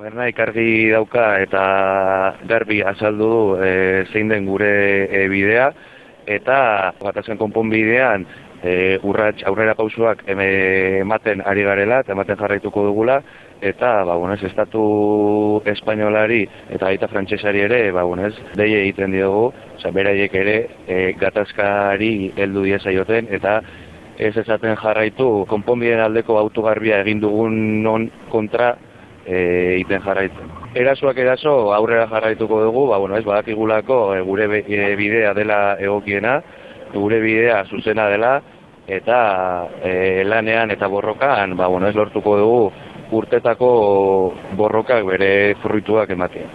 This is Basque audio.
Berna ikargi dauka eta garbi azaldu du e, zein den gure e, bidea. Eta batazen konponbidean e, urrats aurrera pausuak ematen ari garela eta ematen jarraituko dugula. Eta ba bueno, estatu espainolari eta aita frantsesari ere ba bueno, dei egiten diogu, osea beraiek ere e, gatazkari heldu die saioten eta ez esaten jarraitu konponbideen aldeko autogarbia egin dugun non kontra e, iten jarraitzen. Erasoak eraso aurrera jarraituko dugu, ba, bueno, ez badakigulako e, gure e, bidea dela egokiena, gure bidea zuzena dela, eta e, lanean eta borrokan, ba, bueno, ez lortuko dugu urtetako borrokak bere fruituak ematea.